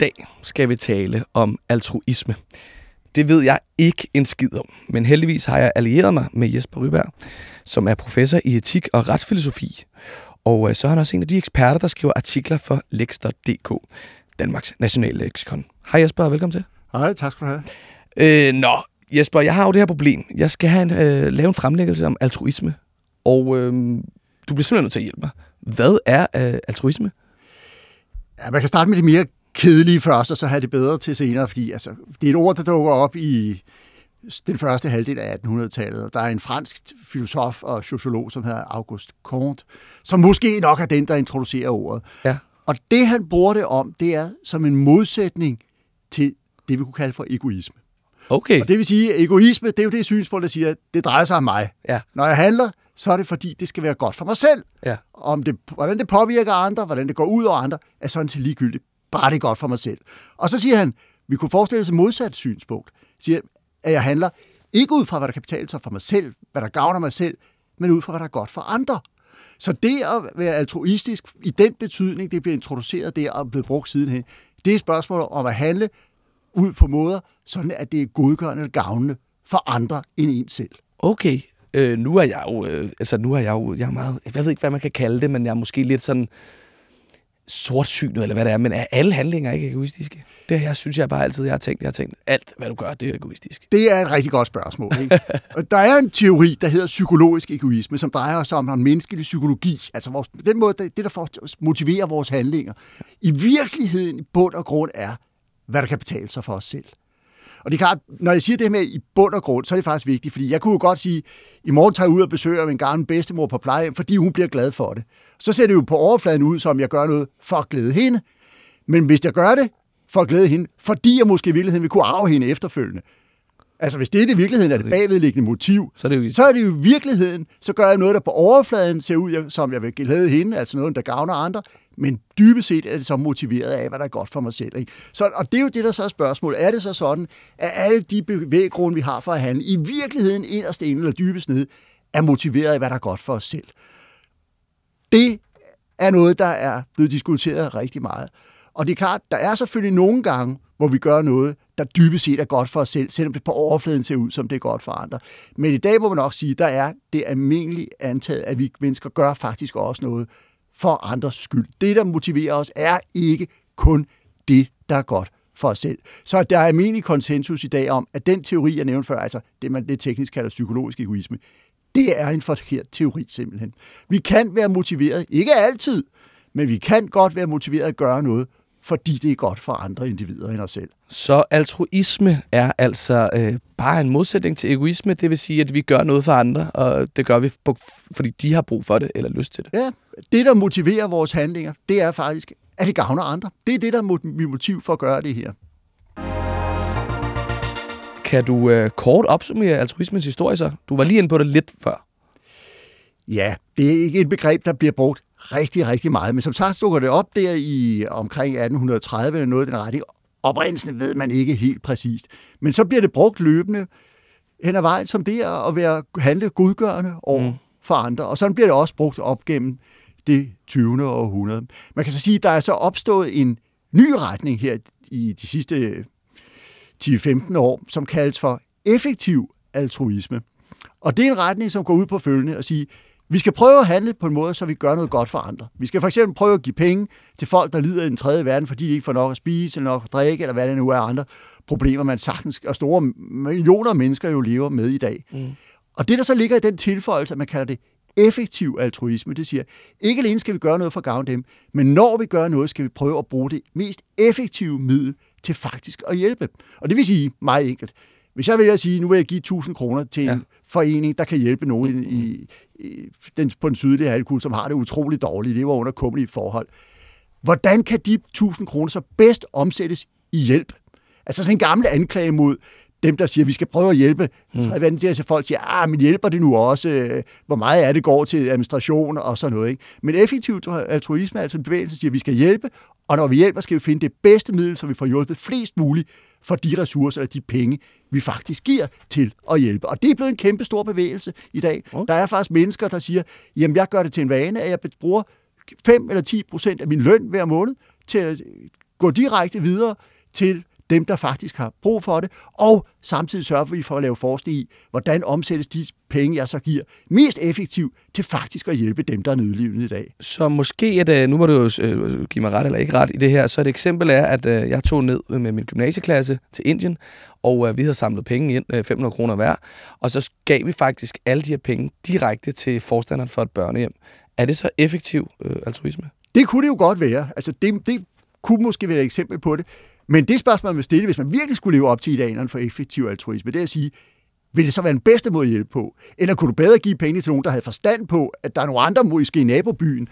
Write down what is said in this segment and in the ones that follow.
Dag skal vi tale om altruisme. Det ved jeg ikke en skid om, men heldigvis har jeg allieret mig med Jesper Ryberg, som er professor i etik og retsfilosofi. Og øh, så er han også en af de eksperter, der skriver artikler for Lex.dk, Danmarks nationale leksikon. Hej Jesper, og velkommen til. Hej, tak skal du have. Øh, nå, Jesper, jeg har jo det her problem. Jeg skal have en, øh, lave en fremlæggelse om altruisme, og øh, du bliver simpelthen nødt til at hjælpe mig. Hvad er øh, altruisme? Ja, man kan starte med det mere kedelige først, og så have det bedre til senere, fordi altså, det er et ord, der dukker op i den første halvdel af 1800-tallet. Der er en fransk filosof og sociolog, som hedder Auguste Comte, som måske nok er den, der introducerer ordet. Ja. Og det, han bruger det om, det er som en modsætning til det, vi kunne kalde for egoisme. Okay. Og det vil sige, at egoisme, det er jo det synspunkt, der siger, at det drejer sig om mig. Ja. Når jeg handler, så er det fordi, det skal være godt for mig selv. Ja. Om det, hvordan det påvirker andre, hvordan det går ud over andre, er sådan til ligegyldigt. Bare det er godt for mig selv. Og så siger han, vi kunne forestille os et modsat synspunkt. Siger, at jeg handler ikke ud fra, hvad der kan betale sig for mig selv, hvad der gavner mig selv, men ud fra, hvad der er godt for andre. Så det at være altruistisk, i den betydning, det bliver introduceret der og blevet brugt sidenhen, det er et spørgsmål om at handle ud på måder, sådan at det er godgørende eller gavnende for andre end en selv. Okay. Øh, nu er jeg jo, øh, altså nu er jeg jo, jeg er meget, jeg ved ikke, hvad man kan kalde det, men jeg er måske lidt sådan sortsynet, eller hvad det er, men er alle handlinger ikke egoistiske? Det jeg synes jeg bare altid, jeg har tænkt, jeg har tænkt, alt hvad du gør, det er egoistisk. Det er et rigtig godt spørgsmål. Ikke? Og der er en teori, der hedder psykologisk egoisme, som drejer sig om en menneskelig psykologi. Altså vores, den måde, det, der får, motiverer vores handlinger. I virkeligheden, i bund og grund, er, hvad der kan betale sig for os selv. Og det er klart, når jeg siger det med i bund og grund, så er det faktisk vigtigt, fordi jeg kunne jo godt sige, i morgen tager jeg ud og besøger min gamle bedstemor på plejehjem, fordi hun bliver glad for det. Så ser det jo på overfladen ud, som jeg gør noget for at glæde hende. Men hvis jeg gør det for at glæde hende, fordi jeg måske i virkeligheden vil kunne arve hende efterfølgende, Altså, hvis det er i virkeligheden er det bagvedliggende motiv, så er det jo, så er det jo i virkeligheden, så gør jeg noget, der på overfladen ser ud, som jeg vil glæde hende, altså noget, der gavner andre, men dybest set er det så motiveret af, hvad der er godt for mig selv. Ikke? Så, og det er jo det, der så er spørgsmålet. Er det så sådan, at alle de bevæggrunde, vi har for at handle, i virkeligheden inderst inde eller dybest ned, er motiveret af, hvad der er godt for os selv? Det er noget, der er blevet diskuteret rigtig meget. Og det er klart, der er selvfølgelig nogle gange, hvor vi gør noget, der dybest set er godt for os selv, selvom det på overfladen ser ud, som det er godt for andre. Men i dag må man nok sige, der er det almindelige antaget, at vi mennesker gør faktisk også noget for andres skyld. Det, der motiverer os, er ikke kun det, der er godt for os selv. Så der er almindelig konsensus i dag om, at den teori, jeg nævnte før, altså det, man det teknisk kalder psykologisk egoisme, det er en forkert teori simpelthen. Vi kan være motiveret, ikke altid, men vi kan godt være motiveret at gøre noget fordi det er godt for andre individer end os selv. Så altruisme er altså øh, bare en modsætning til egoisme, det vil sige, at vi gør noget for andre, og det gør vi, fordi de har brug for det eller lyst til det. Ja, det der motiverer vores handlinger, det er faktisk, at det gavner andre. Det er det, der er motiv for at gøre det her. Kan du øh, kort opsummere altruismens historie så? Du var lige inde på det lidt før. Ja, det er ikke et begreb, der bliver brugt rigtig, rigtig meget. Men som sagt dukker det op der i omkring 1830 eller noget den retning. Oprindelsen ved man ikke helt præcist. Men så bliver det brugt løbende hen ad vejen som det at være handle godgørende over mm. for andre. Og sådan bliver det også brugt op gennem det 20. århundrede. Man kan så sige, at der er så opstået en ny retning her i de sidste 10-15 år, som kaldes for effektiv altruisme. Og det er en retning, som går ud på følgende og sige, vi skal prøve at handle på en måde, så vi gør noget godt for andre. Vi skal for eksempel prøve at give penge til folk, der lider i den tredje verden, fordi de ikke får nok at spise, eller nok at drikke, eller hvad det nu er andre problemer, man sagtens, og store millioner af mennesker jo lever med i dag. Mm. Og det, der så ligger i den tilføjelse, at man kalder det effektiv altruisme, det siger, ikke alene skal vi gøre noget for at gavne dem, men når vi gør noget, skal vi prøve at bruge det mest effektive middel til faktisk at hjælpe. Og det vil sige meget enkelt. Hvis jeg vil at sige, nu vil jeg give 1000 kroner til en ja. Forening, der kan hjælpe nogen i, i, den, på den sydlige halvkugle, som har det utroligt dårligt, det var under kummelige forhold. Hvordan kan de 1000 kroner så bedst omsættes i hjælp? Altså sådan en gammel anklage mod dem, der siger, at vi skal prøve at hjælpe mm. tredje til, at folk siger, ah, men hjælper det nu også? Hvor meget er det går til administration og sådan noget. Ikke? Men effektiv altruisme, altså en bevægelse, siger, at vi skal hjælpe, og når vi hjælper, skal vi finde det bedste middel, så vi får hjulpet flest muligt for de ressourcer eller de penge, vi faktisk giver til at hjælpe. Og det er blevet en kæmpe stor bevægelse i dag. Okay. Der er faktisk mennesker, der siger, jamen jeg gør det til en vane, at jeg bruger 5 eller 10 procent af min løn hver måned til at gå direkte videre til dem, der faktisk har brug for det, og samtidig sørger vi for at lave forskning i, hvordan omsættes de penge, jeg så giver, mest effektivt til faktisk at hjælpe dem, der er nødlivende i dag. Så måske, at, øh, nu må du jo øh, give mig ret eller ikke ret i det her, så et eksempel er, at øh, jeg tog ned med min gymnasieklasse til Indien, og vi havde samlet penge ind, 500 kroner hver, og så gav vi faktisk alle de her penge direkte til forstanderen for et børnehjem. Er det så effektiv altruisme? Det kunne det jo godt være. Altså, det, det kunne måske være et eksempel på det. Men det spørgsmål, man vil stille, hvis man virkelig skulle leve op til idealerne for effektiv altruisme, det er at sige, vil det så være den bedste måde at hjælpe på? Eller kunne du bedre give penge til nogen, der havde forstand på, at der er nogle andre, måske i nabobyen,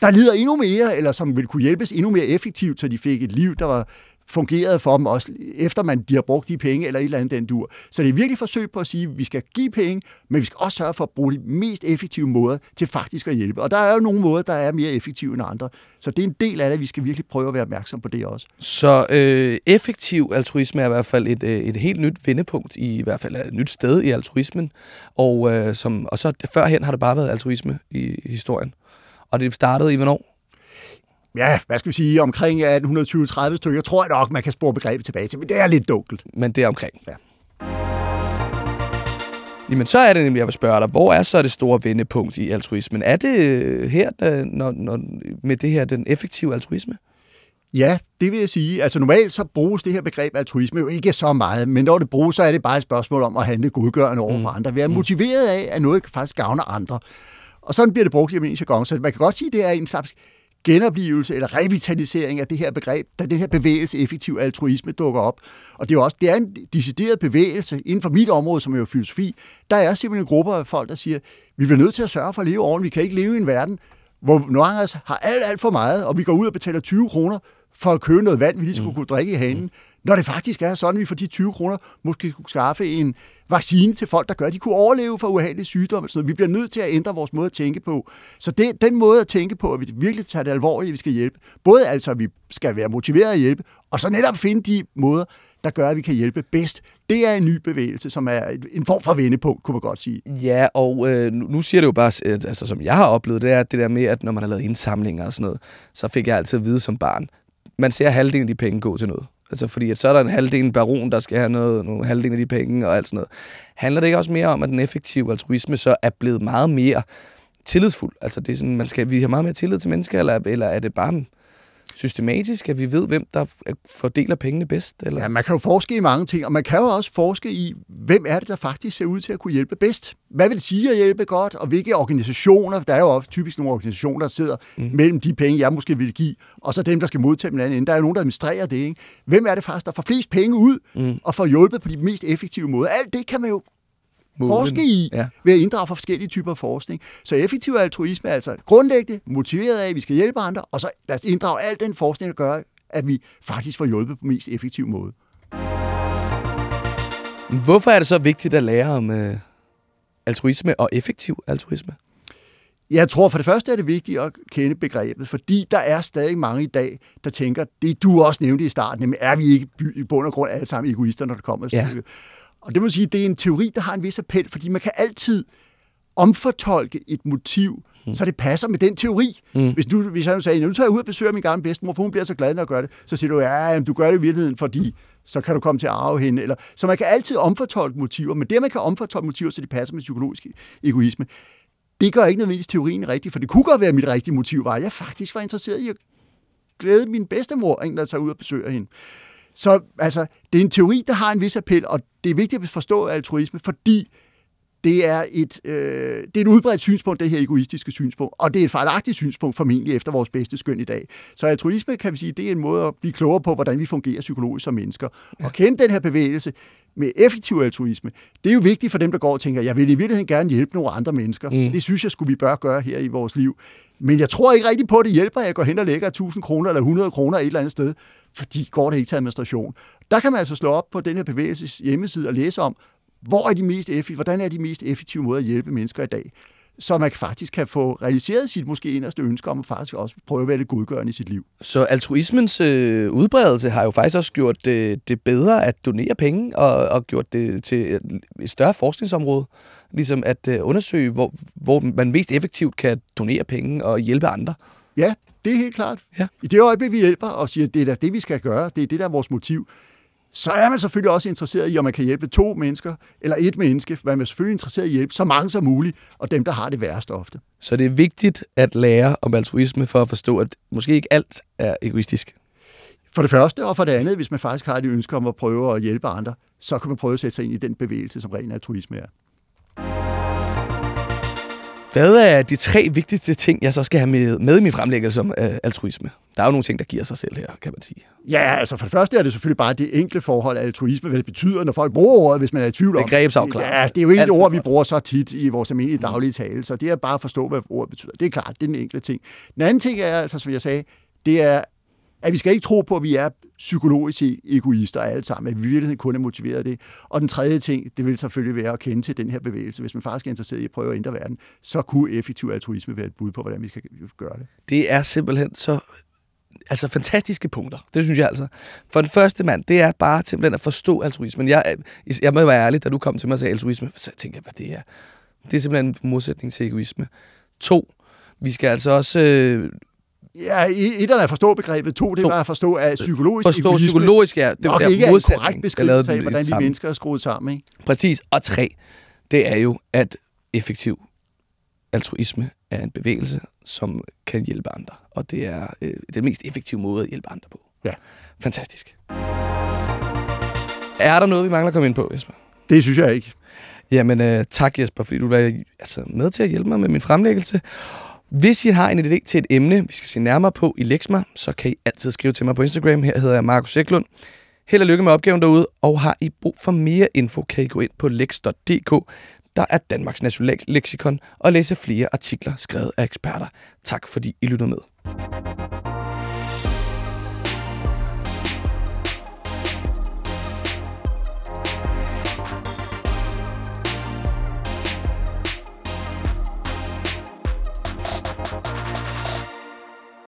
der lider endnu mere, eller som vil kunne hjælpes endnu mere effektivt, så de fik et liv, der var fungerede for dem også, efter man de har brugt de penge, eller et eller andet den dur. Så det er virkelig forsøg på at sige, at vi skal give penge, men vi skal også sørge for at bruge de mest effektive måder til faktisk at hjælpe. Og der er jo nogle måder, der er mere effektive end andre. Så det er en del af det, vi skal virkelig prøve at være opmærksom på det også. Så øh, effektiv altruisme er i hvert fald et, øh, et helt nyt vendepunkt, i, i hvert fald et nyt sted i altruismen. Og, øh, som, og så førhen har det bare været altruisme i, i historien. Og det startede i hvornår? Ja, hvad skal vi sige, omkring 1820-30 stykker, tror jeg nok, man kan spore begrebet tilbage til, men det er lidt dunkelt. Men det er omkring. Ja. Jamen, så er det nemlig, jeg vil spørge dig, hvor er så det store vendepunkt i altruismen? Er det øh, her, når, når, med det her, den effektive altruisme? Ja, det vil jeg sige. Altså normalt så bruges det her begreb altruisme jo ikke så meget, men når det bruges, så er det bare et spørgsmål om at handle godgørende over for mm. andre. Vi er mm. motiveret af, at noget faktisk gavner andre. Og sådan bliver det brugt i almindelig jargon. Så man kan godt sige, at det er en slags genoplevelse eller revitalisering af det her begreb, da den her bevægelse effektiv altruisme dukker op. Og det er også det er en decideret bevægelse inden for mit område, som er jo filosofi. Der er simpelthen en gruppe af folk, der siger, vi bliver nødt til at sørge for at leve ordentligt. Vi kan ikke leve i en verden, hvor nogle af os altså har alt, alt for meget, og vi går ud og betaler 20 kroner for at købe noget vand, vi lige skulle mm. kunne drikke i hanen. Når det faktisk er sådan, at vi for de 20 kroner måske kunne skaffe en vaccine til folk, der gør, at de kunne overleve for uheldige sygdomme. Så vi bliver nødt til at ændre vores måde at tænke på. Så det, den måde at tænke på, at vi virkelig tager det alvorligt, at vi skal hjælpe. Både altså, at vi skal være motiveret at hjælpe, og så netop finde de måder, der gør, at vi kan hjælpe bedst. Det er en ny bevægelse, som er en form for vendepunkt, kunne man godt sige. Ja, og øh, nu siger det jo bare, altså som jeg har oplevet, det er det der med, at når man har lavet indsamlinger og sådan noget, så fik jeg altid at vide som barn, man ser halvdelen af de penge gå til noget. Altså fordi at så er der en halvdel baron, der skal have noget, nogle halvdelen af de penge og alt sådan noget. Handler det ikke også mere om, at den effektive altruisme så er blevet meget mere tillidsfuld? Altså det er sådan, man skal, vi har meget mere tillid til mennesker, eller, eller er det bare systematisk, at vi ved, hvem der fordeler pengene bedst? Eller? Ja, man kan jo forske i mange ting, og man kan jo også forske i, hvem er det, der faktisk ser ud til at kunne hjælpe bedst? Hvad vil det sige at hjælpe godt, og hvilke organisationer, der er jo også typisk nogle organisationer, der sidder mm. mellem de penge, jeg måske vil give, og så dem, der skal modtage dem anden Der er jo nogen, der administrerer det. Ikke? Hvem er det faktisk, der får flest penge ud, mm. og får hjulpet på de mest effektive måder? Alt det kan man jo måden. forske i ja. ved at inddrage for forskellige typer forskning. Så effektiv altruisme er altså grundlæggende motiveret af, at vi skal hjælpe andre, og så lad os inddrage al den forskning, der gør, at vi faktisk får hjulpet på mest effektiv måde. Hvorfor er det så vigtigt at lære om uh, altruisme og effektiv altruisme? Jeg tror for det første er det vigtigt at kende begrebet, fordi der er stadig mange i dag, der tænker, det du også nævnte i starten, nemlig er vi ikke i bund og grund alle sammen egoister, når det kommer til ja. Og det må sige, det er en teori, der har en vis appel, fordi man kan altid omfortolke et motiv, mm. så det passer med den teori. Mm. Hvis, du, hvis jeg nu sagde, nu tager jeg ud og besøger min gamle bedstemor, for hun bliver så glad, når jeg gør det, så siger du, ja, jamen, du gør det i virkeligheden, fordi så kan du komme til at arve hende. Eller, så man kan altid omfortolke motiver, men det, man kan omfortolke motiver, så de passer med psykologisk egoisme, det gør ikke nødvendigvis teorien rigtig, for det kunne godt være, at mit rigtige motiv var, at jeg faktisk var interesseret i at glæde min bedstemor, en der tager ud og besøger hende. Så altså, det er en teori, der har en vis appel, og det er vigtigt at forstå altruisme, fordi det er, et, øh, det er et udbredt synspunkt, det her egoistiske synspunkt, og det er et fejlagtigt synspunkt formentlig efter vores bedste skøn i dag. Så altruisme, kan vi sige, det er en måde at blive klogere på, hvordan vi fungerer psykologisk som mennesker. Ja. Og kende den her bevægelse med effektiv altruisme, det er jo vigtigt for dem, der går og tænker, jeg vil i virkeligheden gerne hjælpe nogle andre mennesker. Mm. Det synes jeg, skulle vi bør gøre her i vores liv. Men jeg tror ikke rigtig på, at det hjælper, at jeg går hen og lægger 1000 kroner eller 100 kroner et eller andet sted, fordi går det ikke til administration. Der kan man altså slå op på den her bevægelses hjemmeside og læse om, hvor er de mest effektive, hvordan er de mest effektive måder at hjælpe mennesker i dag, så man faktisk kan få realiseret sit måske inderste ønske om at faktisk også prøve at være det godgørende i sit liv. Så altruismens øh, udbredelse har jo faktisk også gjort det, det bedre at donere penge og, og gjort det til et større forskningsområde, ligesom at øh, undersøge, hvor, hvor man mest effektivt kan donere penge og hjælpe andre. Ja, det er helt klart. Ja. I det øjeblik, vi hjælper og siger, at det er det, vi skal gøre, det er det, der er vores motiv, så er man selvfølgelig også interesseret i, om man kan hjælpe to mennesker eller et menneske. Man er selvfølgelig interesseret i at hjælpe så mange som muligt, og dem, der har det værst ofte. Så det er vigtigt at lære om altruisme for at forstå, at måske ikke alt er egoistisk. For det første, og for det andet, hvis man faktisk har et ønske om at prøve at hjælpe andre, så kan man prøve at sætte sig ind i den bevægelse, som ren altruisme er. Hvad er de tre vigtigste ting, jeg så skal have med, med i min fremlæggelse om øh, altruisme? Der er jo nogle ting, der giver sig selv her, kan man sige. Ja, altså for det første er det selvfølgelig bare det enkle forhold af altruisme, hvad det betyder, når folk bruger ordet, hvis man er i tvivl om Begrebsafklaring. Ja, det er jo ikke et ord, vi bruger så tit i vores almindelige daglige tale, så det er bare at forstå, hvad ordet betyder. Det er klart, det er den enkle ting. Den anden ting er, altså, som jeg sagde, det er, at vi skal ikke tro på, at vi er psykologisk egoister alle sammen, at vi virkelig kun er motiveret af det. Og den tredje ting, det vil selvfølgelig være at kende til den her bevægelse. Hvis man faktisk er interesseret i at prøve at ændre verden, så kunne effektiv altruisme være et bud på, hvordan vi skal gøre det. Det er simpelthen så altså fantastiske punkter. Det synes jeg altså. For den første mand, det er bare simpelthen at forstå altruismen. Jeg, jeg må være ærlig, da du kom til mig og sagde altruisme, så tænkte jeg, hvad det er. Det er simpelthen en modsætning til egoisme. To, vi skal altså også øh, Ja, et er at forstå begrebet, to, det var at forstå at psykologisk Forstå egoisme, psykologisk, ja. Det nok er ikke er en korrekt beskrivelse af, hvordan de mennesker er skruet sammen. Ikke? Præcis. Og tre, det er jo, at effektiv altruisme er en bevægelse, som kan hjælpe andre. Og det er øh, den mest effektive måde at hjælpe andre på. Ja. Fantastisk. Er der noget, vi mangler at komme ind på, Jesper? Det synes jeg ikke. Jamen, øh, tak Jesper, fordi du var altså, med til at hjælpe mig med min fremlæggelse. Hvis I har en idé til et emne, vi skal se nærmere på i Lexma, så kan I altid skrive til mig på Instagram. Her hedder jeg Markus Eklund. Held og lykke med opgaven derude, og har I brug for mere info, kan I gå ind på lex.dk. Der er Danmarks National Lexikon og læse flere artikler skrevet af eksperter. Tak fordi I lyttede med.